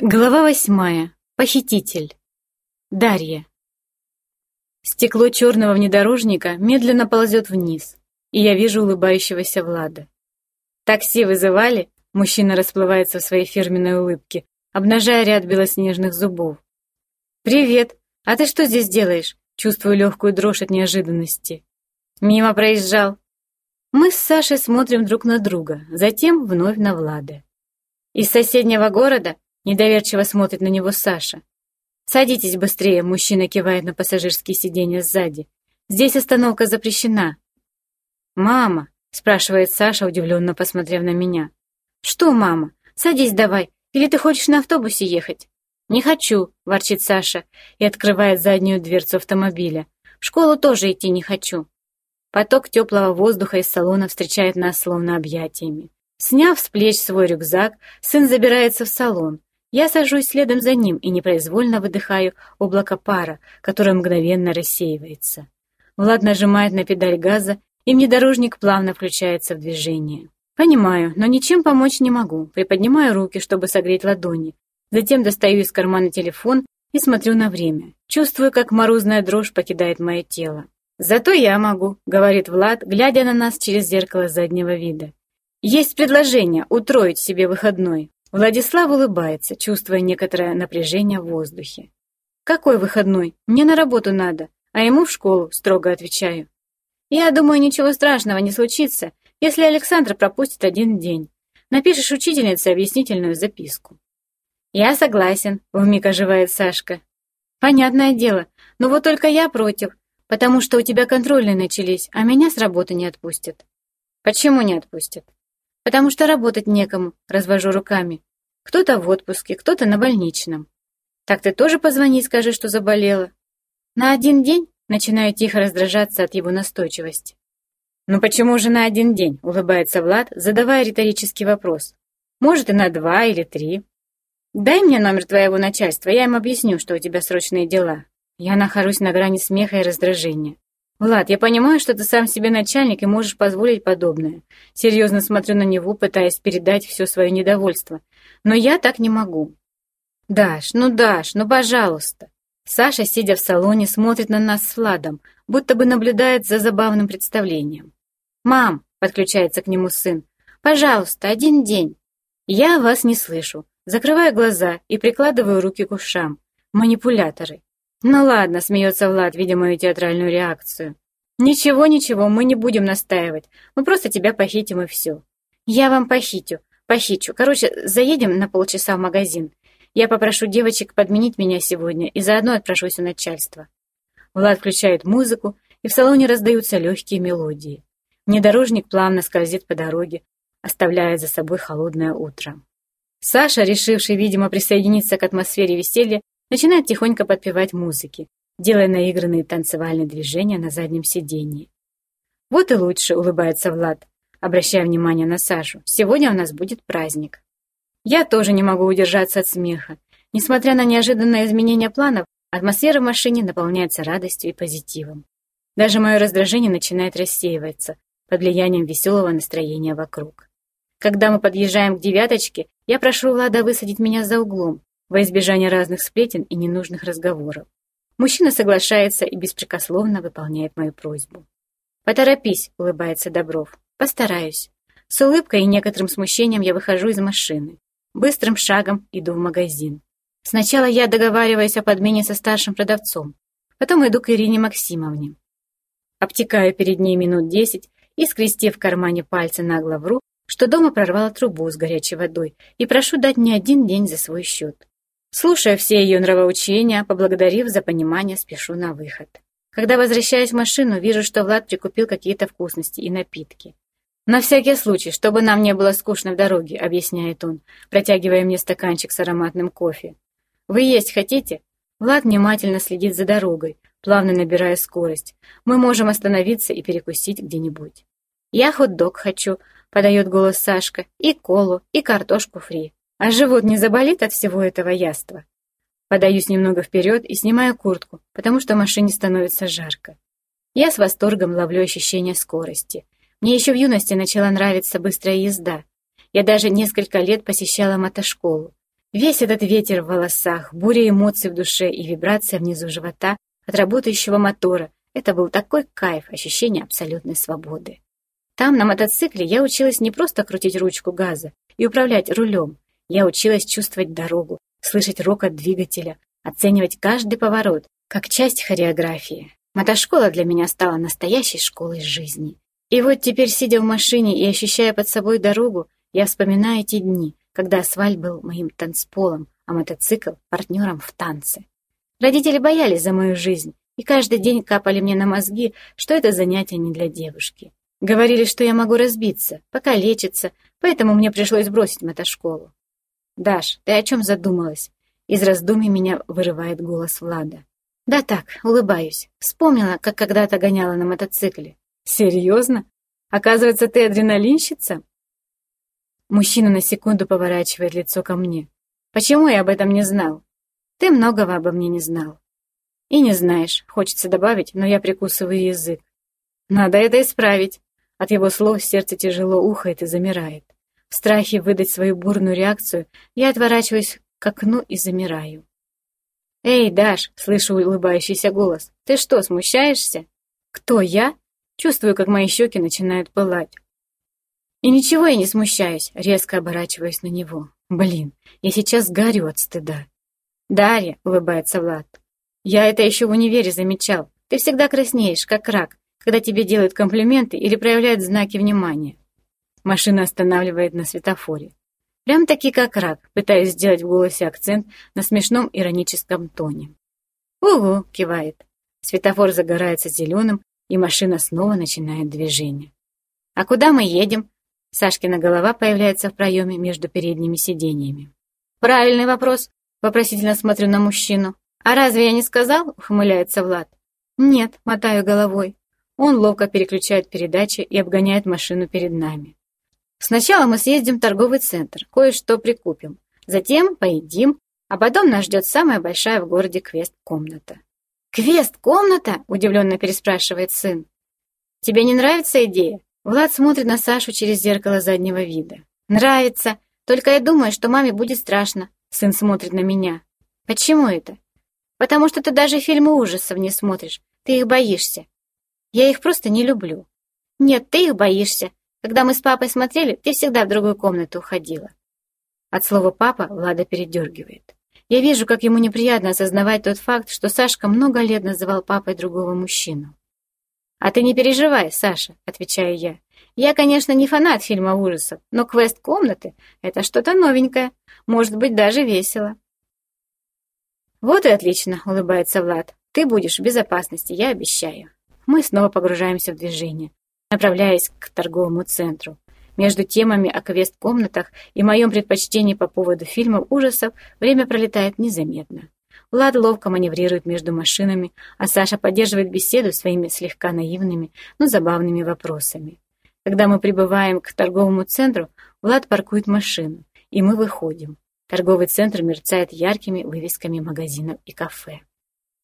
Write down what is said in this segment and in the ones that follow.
Глава восьмая. Похититель. Дарья. Стекло черного внедорожника медленно ползет вниз, и я вижу улыбающегося Влада. «Такси вызывали?» Мужчина расплывается в своей фирменной улыбке, обнажая ряд белоснежных зубов. «Привет! А ты что здесь делаешь?» Чувствую легкую дрожь от неожиданности. «Мимо проезжал». Мы с Сашей смотрим друг на друга, затем вновь на Влада. «Из соседнего города?» Недоверчиво смотрит на него Саша. «Садитесь быстрее», мужчина кивает на пассажирские сиденья сзади. «Здесь остановка запрещена». «Мама», спрашивает Саша, удивленно посмотрев на меня. «Что, мама? Садись давай. Или ты хочешь на автобусе ехать?» «Не хочу», — ворчит Саша и открывает заднюю дверцу автомобиля. «В школу тоже идти не хочу». Поток теплого воздуха из салона встречает нас словно объятиями. Сняв с плеч свой рюкзак, сын забирается в салон. Я сажусь следом за ним и непроизвольно выдыхаю облако пара, которое мгновенно рассеивается. Влад нажимает на педаль газа, и внедорожник плавно включается в движение. Понимаю, но ничем помочь не могу. Приподнимаю руки, чтобы согреть ладони. Затем достаю из кармана телефон и смотрю на время. Чувствую, как морозная дрожь покидает мое тело. «Зато я могу», — говорит Влад, глядя на нас через зеркало заднего вида. «Есть предложение утроить себе выходной. Владислав улыбается, чувствуя некоторое напряжение в воздухе. «Какой выходной? Мне на работу надо, а ему в школу», — строго отвечаю. «Я думаю, ничего страшного не случится, если Александр пропустит один день. Напишешь учительнице объяснительную записку». «Я согласен», — вмиг оживает Сашка. «Понятное дело, но вот только я против, потому что у тебя контрольные начались, а меня с работы не отпустят». «Почему не отпустят?» Потому что работать некому, развожу руками. Кто-то в отпуске, кто-то на больничном. Так ты тоже позвони и скажи, что заболела. На один день начинаю тихо раздражаться от его настойчивости. «Ну почему же на один день?» — улыбается Влад, задавая риторический вопрос. «Может, и на два или три. Дай мне номер твоего начальства, я им объясню, что у тебя срочные дела». Я нахожусь на грани смеха и раздражения. «Влад, я понимаю, что ты сам себе начальник и можешь позволить подобное. Серьезно смотрю на него, пытаясь передать все свое недовольство. Но я так не могу». «Даш, ну, Даш, ну, пожалуйста». Саша, сидя в салоне, смотрит на нас с Владом, будто бы наблюдает за забавным представлением. «Мам», — подключается к нему сын, — «пожалуйста, один день». «Я вас не слышу». Закрываю глаза и прикладываю руки к ушам. Манипуляторы. «Ну ладно», — смеется Влад, видя мою театральную реакцию. «Ничего, ничего, мы не будем настаивать. Мы просто тебя похитим и все». «Я вам похитю, похищу. Короче, заедем на полчаса в магазин. Я попрошу девочек подменить меня сегодня и заодно отпрошусь у начальства». Влад включает музыку, и в салоне раздаются легкие мелодии. Внедорожник плавно скользит по дороге, оставляя за собой холодное утро. Саша, решивший, видимо, присоединиться к атмосфере веселья, начинает тихонько подпевать музыки, делая наигранные танцевальные движения на заднем сиденье. «Вот и лучше», — улыбается Влад, обращая внимание на Сашу. «Сегодня у нас будет праздник». Я тоже не могу удержаться от смеха. Несмотря на неожиданное изменение планов, атмосфера в машине наполняется радостью и позитивом. Даже мое раздражение начинает рассеиваться под влиянием веселого настроения вокруг. Когда мы подъезжаем к девяточке, я прошу Влада высадить меня за углом, во избежание разных сплетен и ненужных разговоров. Мужчина соглашается и беспрекословно выполняет мою просьбу. «Поторопись», — улыбается Добров. «Постараюсь». С улыбкой и некоторым смущением я выхожу из машины. Быстрым шагом иду в магазин. Сначала я договариваюсь о подмене со старшим продавцом. Потом иду к Ирине Максимовне. Обтекаю перед ней минут десять и, скрестив в кармане пальцы нагло вру, что дома прорвала трубу с горячей водой и прошу дать мне один день за свой счет. Слушая все ее нравоучения, поблагодарив за понимание, спешу на выход. Когда возвращаюсь в машину, вижу, что Влад прикупил какие-то вкусности и напитки. «На всякий случай, чтобы нам не было скучно в дороге», — объясняет он, протягивая мне стаканчик с ароматным кофе. «Вы есть хотите?» Влад внимательно следит за дорогой, плавно набирая скорость. Мы можем остановиться и перекусить где-нибудь. «Я хот-дог хочу», — подает голос Сашка, «и колу, и картошку фри». А живот не заболит от всего этого яства? Подаюсь немного вперед и снимаю куртку, потому что машине становится жарко. Я с восторгом ловлю ощущение скорости. Мне еще в юности начала нравиться быстрая езда. Я даже несколько лет посещала мотошколу. Весь этот ветер в волосах, буря эмоций в душе и вибрация внизу живота от работающего мотора — это был такой кайф, ощущение абсолютной свободы. Там, на мотоцикле, я училась не просто крутить ручку газа и управлять рулем. Я училась чувствовать дорогу, слышать рокот двигателя, оценивать каждый поворот, как часть хореографии. Мотошкола для меня стала настоящей школой жизни. И вот теперь, сидя в машине и ощущая под собой дорогу, я вспоминаю эти дни, когда асфальт был моим танцполом, а мотоцикл — партнером в танце. Родители боялись за мою жизнь и каждый день капали мне на мозги, что это занятие не для девушки. Говорили, что я могу разбиться, покалечиться, поэтому мне пришлось бросить мотошколу. «Даш, ты о чем задумалась?» Из раздумий меня вырывает голос Влада. «Да так, улыбаюсь. Вспомнила, как когда-то гоняла на мотоцикле». «Серьезно? Оказывается, ты адреналинщица?» Мужчина на секунду поворачивает лицо ко мне. «Почему я об этом не знал?» «Ты многого обо мне не знал». «И не знаешь, хочется добавить, но я прикусываю язык. Надо это исправить. От его слов сердце тяжело ухает и замирает. В страхе выдать свою бурную реакцию я отворачиваюсь к окну и замираю. «Эй, Даш!» — слышу улыбающийся голос. «Ты что, смущаешься?» «Кто, я?» Чувствую, как мои щеки начинают пылать. И ничего я не смущаюсь, резко оборачиваясь на него. Блин, я сейчас горю от стыда. «Дарья!» — улыбается Влад. «Я это еще в универе замечал. Ты всегда краснеешь, как рак, когда тебе делают комплименты или проявляют знаки внимания. Машина останавливает на светофоре. Прям-таки как рак, пытаясь сделать в голосе акцент на смешном ироническом тоне. «Угу!» — кивает. Светофор загорается зеленым, и машина снова начинает движение. «А куда мы едем?» Сашкина голова появляется в проеме между передними сиденьями. «Правильный вопрос», — вопросительно смотрю на мужчину. «А разве я не сказал?» — ухмыляется Влад. «Нет», — мотаю головой. Он ловко переключает передачи и обгоняет машину перед нами. Сначала мы съездим в торговый центр, кое-что прикупим. Затем поедим, а потом нас ждет самая большая в городе квест-комната. «Квест-комната?» — удивленно переспрашивает сын. «Тебе не нравится идея?» Влад смотрит на Сашу через зеркало заднего вида. «Нравится. Только я думаю, что маме будет страшно». Сын смотрит на меня. «Почему это?» «Потому что ты даже фильмы ужасов не смотришь. Ты их боишься. Я их просто не люблю. Нет, ты их боишься. Когда мы с папой смотрели, ты всегда в другую комнату уходила. От слова «папа» Влада передергивает. Я вижу, как ему неприятно осознавать тот факт, что Сашка много лет называл папой другого мужчину. «А ты не переживай, Саша», — отвечаю я. «Я, конечно, не фанат фильма ужасов, но квест комнаты — это что-то новенькое, может быть, даже весело». «Вот и отлично», — улыбается Влад. «Ты будешь в безопасности, я обещаю» мы снова погружаемся в движение, направляясь к торговому центру. Между темами о квест-комнатах и моем предпочтении по поводу фильмов ужасов время пролетает незаметно. Влад ловко маневрирует между машинами, а Саша поддерживает беседу своими слегка наивными, но забавными вопросами. Когда мы прибываем к торговому центру, Влад паркует машину, и мы выходим. Торговый центр мерцает яркими вывесками магазинов и кафе.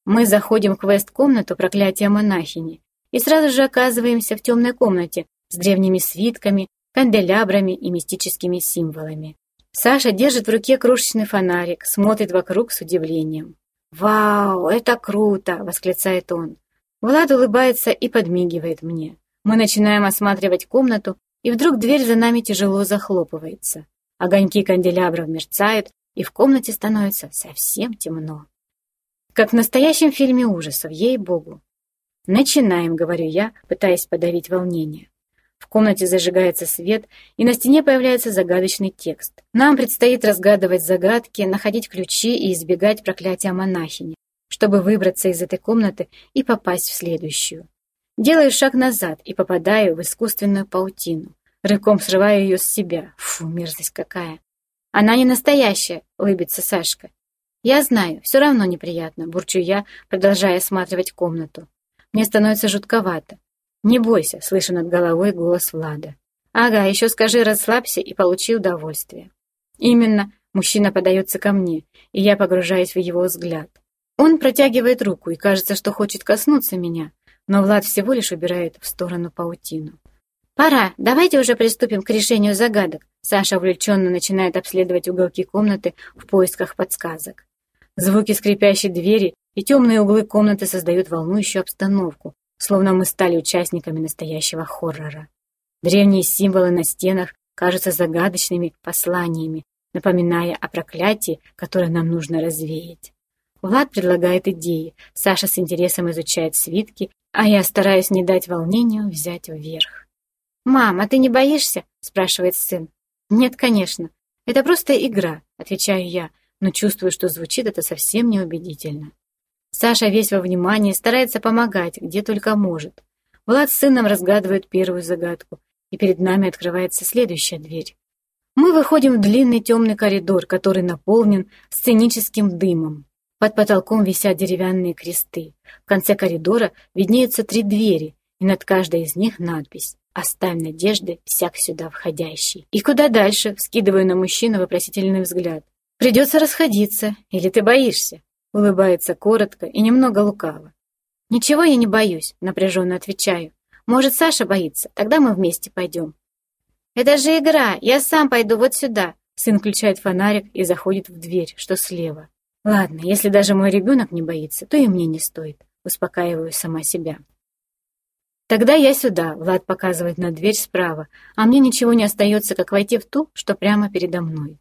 Мы заходим в квест-комнату проклятия монахини и сразу же оказываемся в темной комнате с древними свитками, канделябрами и мистическими символами. Саша держит в руке крошечный фонарик, смотрит вокруг с удивлением. «Вау, это круто!» — восклицает он. Влад улыбается и подмигивает мне. Мы начинаем осматривать комнату, и вдруг дверь за нами тяжело захлопывается. Огоньки канделябров мерцают, и в комнате становится совсем темно. Как в настоящем фильме ужасов, ей-богу. «Начинаем», — говорю я, пытаясь подавить волнение. В комнате зажигается свет, и на стене появляется загадочный текст. Нам предстоит разгадывать загадки, находить ключи и избегать проклятия монахини, чтобы выбраться из этой комнаты и попасть в следующую. Делаю шаг назад и попадаю в искусственную паутину. Рыком срываю ее с себя. Фу, мерзость какая. Она не настоящая, улыбится Сашка. «Я знаю, все равно неприятно», — бурчу я, продолжая осматривать комнату. Мне становится жутковато. «Не бойся», — слышу над головой голос Влада. «Ага, еще скажи, расслабься и получи удовольствие». Именно, мужчина подается ко мне, и я погружаюсь в его взгляд. Он протягивает руку и кажется, что хочет коснуться меня, но Влад всего лишь убирает в сторону паутину. «Пора, давайте уже приступим к решению загадок», Саша увлеченно начинает обследовать уголки комнаты в поисках подсказок. Звуки скрипящей двери и темные углы комнаты создают волнующую обстановку, словно мы стали участниками настоящего хоррора. Древние символы на стенах кажутся загадочными посланиями, напоминая о проклятии, которое нам нужно развеять. Влад предлагает идеи, Саша с интересом изучает свитки, а я стараюсь не дать волнению взять вверх. «Мам, а ты не боишься?» — спрашивает сын. «Нет, конечно. Это просто игра», — отвечаю я, но чувствую, что звучит это совсем неубедительно. Саша весь во внимании, старается помогать, где только может. Влад с сыном разгадывают первую загадку, и перед нами открывается следующая дверь. Мы выходим в длинный темный коридор, который наполнен сценическим дымом. Под потолком висят деревянные кресты. В конце коридора виднеются три двери, и над каждой из них надпись «Оставь надежды всяк сюда входящий». «И куда дальше?» — вскидываю на мужчину вопросительный взгляд. «Придется расходиться. Или ты боишься?» Улыбается коротко и немного лукаво. «Ничего я не боюсь», — напряженно отвечаю. «Может, Саша боится? Тогда мы вместе пойдем». «Это же игра! Я сам пойду вот сюда!» Сын включает фонарик и заходит в дверь, что слева. «Ладно, если даже мой ребенок не боится, то и мне не стоит», — успокаиваю сама себя. «Тогда я сюда», — Влад показывает на дверь справа, а мне ничего не остается, как войти в ту, что прямо передо мной.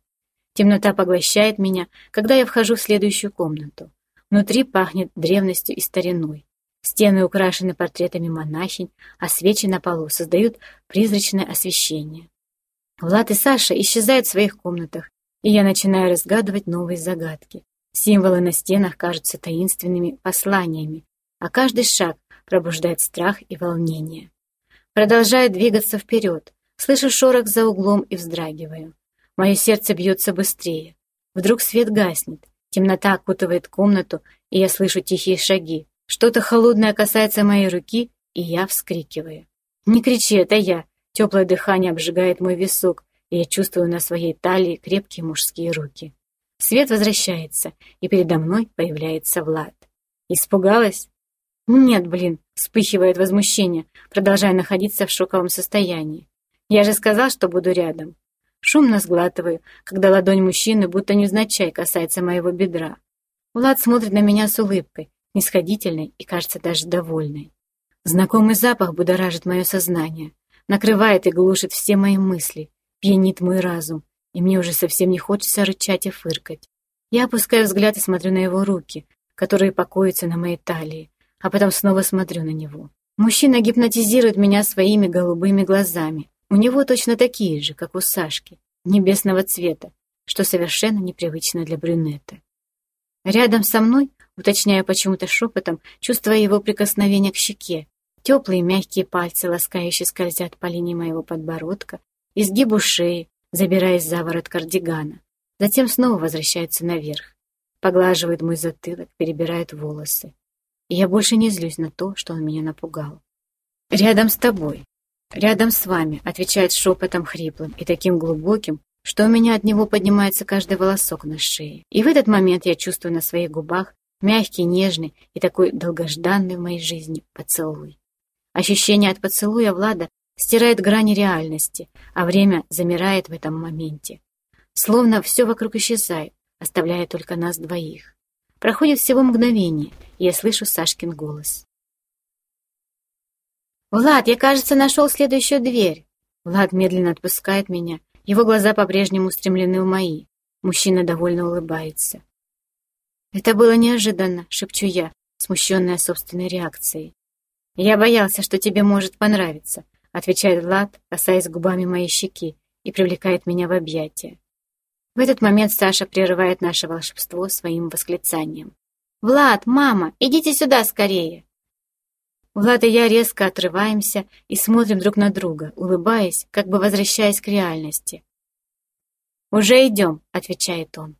Темнота поглощает меня, когда я вхожу в следующую комнату. Внутри пахнет древностью и стариной. Стены украшены портретами монахинь, а свечи на полу создают призрачное освещение. Влад и Саша исчезают в своих комнатах, и я начинаю разгадывать новые загадки. Символы на стенах кажутся таинственными посланиями, а каждый шаг пробуждает страх и волнение. Продолжаю двигаться вперед, слышу шорох за углом и вздрагиваю. Мое сердце бьется быстрее. Вдруг свет гаснет, темнота окутывает комнату, и я слышу тихие шаги. Что-то холодное касается моей руки, и я вскрикиваю. «Не кричи, это я!» Теплое дыхание обжигает мой висок, и я чувствую на своей талии крепкие мужские руки. Свет возвращается, и передо мной появляется Влад. Испугалась? Нет, блин, вспыхивает возмущение, продолжая находиться в шоковом состоянии. Я же сказал, что буду рядом. Шумно сглатываю, когда ладонь мужчины будто невзначай касается моего бедра. Влад смотрит на меня с улыбкой, нисходительной и, кажется, даже довольной. Знакомый запах будоражит мое сознание, накрывает и глушит все мои мысли, пьянит мой разум, и мне уже совсем не хочется рычать и фыркать. Я опускаю взгляд и смотрю на его руки, которые покоятся на моей талии, а потом снова смотрю на него. Мужчина гипнотизирует меня своими голубыми глазами, у него точно такие же, как у Сашки, небесного цвета, что совершенно непривычно для брюнета. Рядом со мной, уточняя почему-то шепотом, чувствуя его прикосновение к щеке, теплые мягкие пальцы ласкающие скользят по линии моего подбородка, изгибу шеи, забираясь за ворот кардигана. Затем снова возвращается наверх, поглаживает мой затылок, перебирает волосы. И я больше не злюсь на то, что он меня напугал. «Рядом с тобой», «Рядом с вами», — отвечает шепотом хриплым и таким глубоким, что у меня от него поднимается каждый волосок на шее. И в этот момент я чувствую на своих губах мягкий, нежный и такой долгожданный в моей жизни поцелуй. Ощущение от поцелуя Влада стирает грани реальности, а время замирает в этом моменте. Словно все вокруг исчезает, оставляя только нас двоих. Проходит всего мгновение, и я слышу Сашкин голос. «Влад, я, кажется, нашел следующую дверь». Влад медленно отпускает меня. Его глаза по-прежнему устремлены в мои. Мужчина довольно улыбается. «Это было неожиданно», — шепчу я, смущенная собственной реакцией. «Я боялся, что тебе может понравиться», — отвечает Влад, касаясь губами моей щеки и привлекает меня в объятия. В этот момент Саша прерывает наше волшебство своим восклицанием. «Влад, мама, идите сюда скорее!» Влад и я резко отрываемся и смотрим друг на друга, улыбаясь, как бы возвращаясь к реальности. «Уже идем», — отвечает он.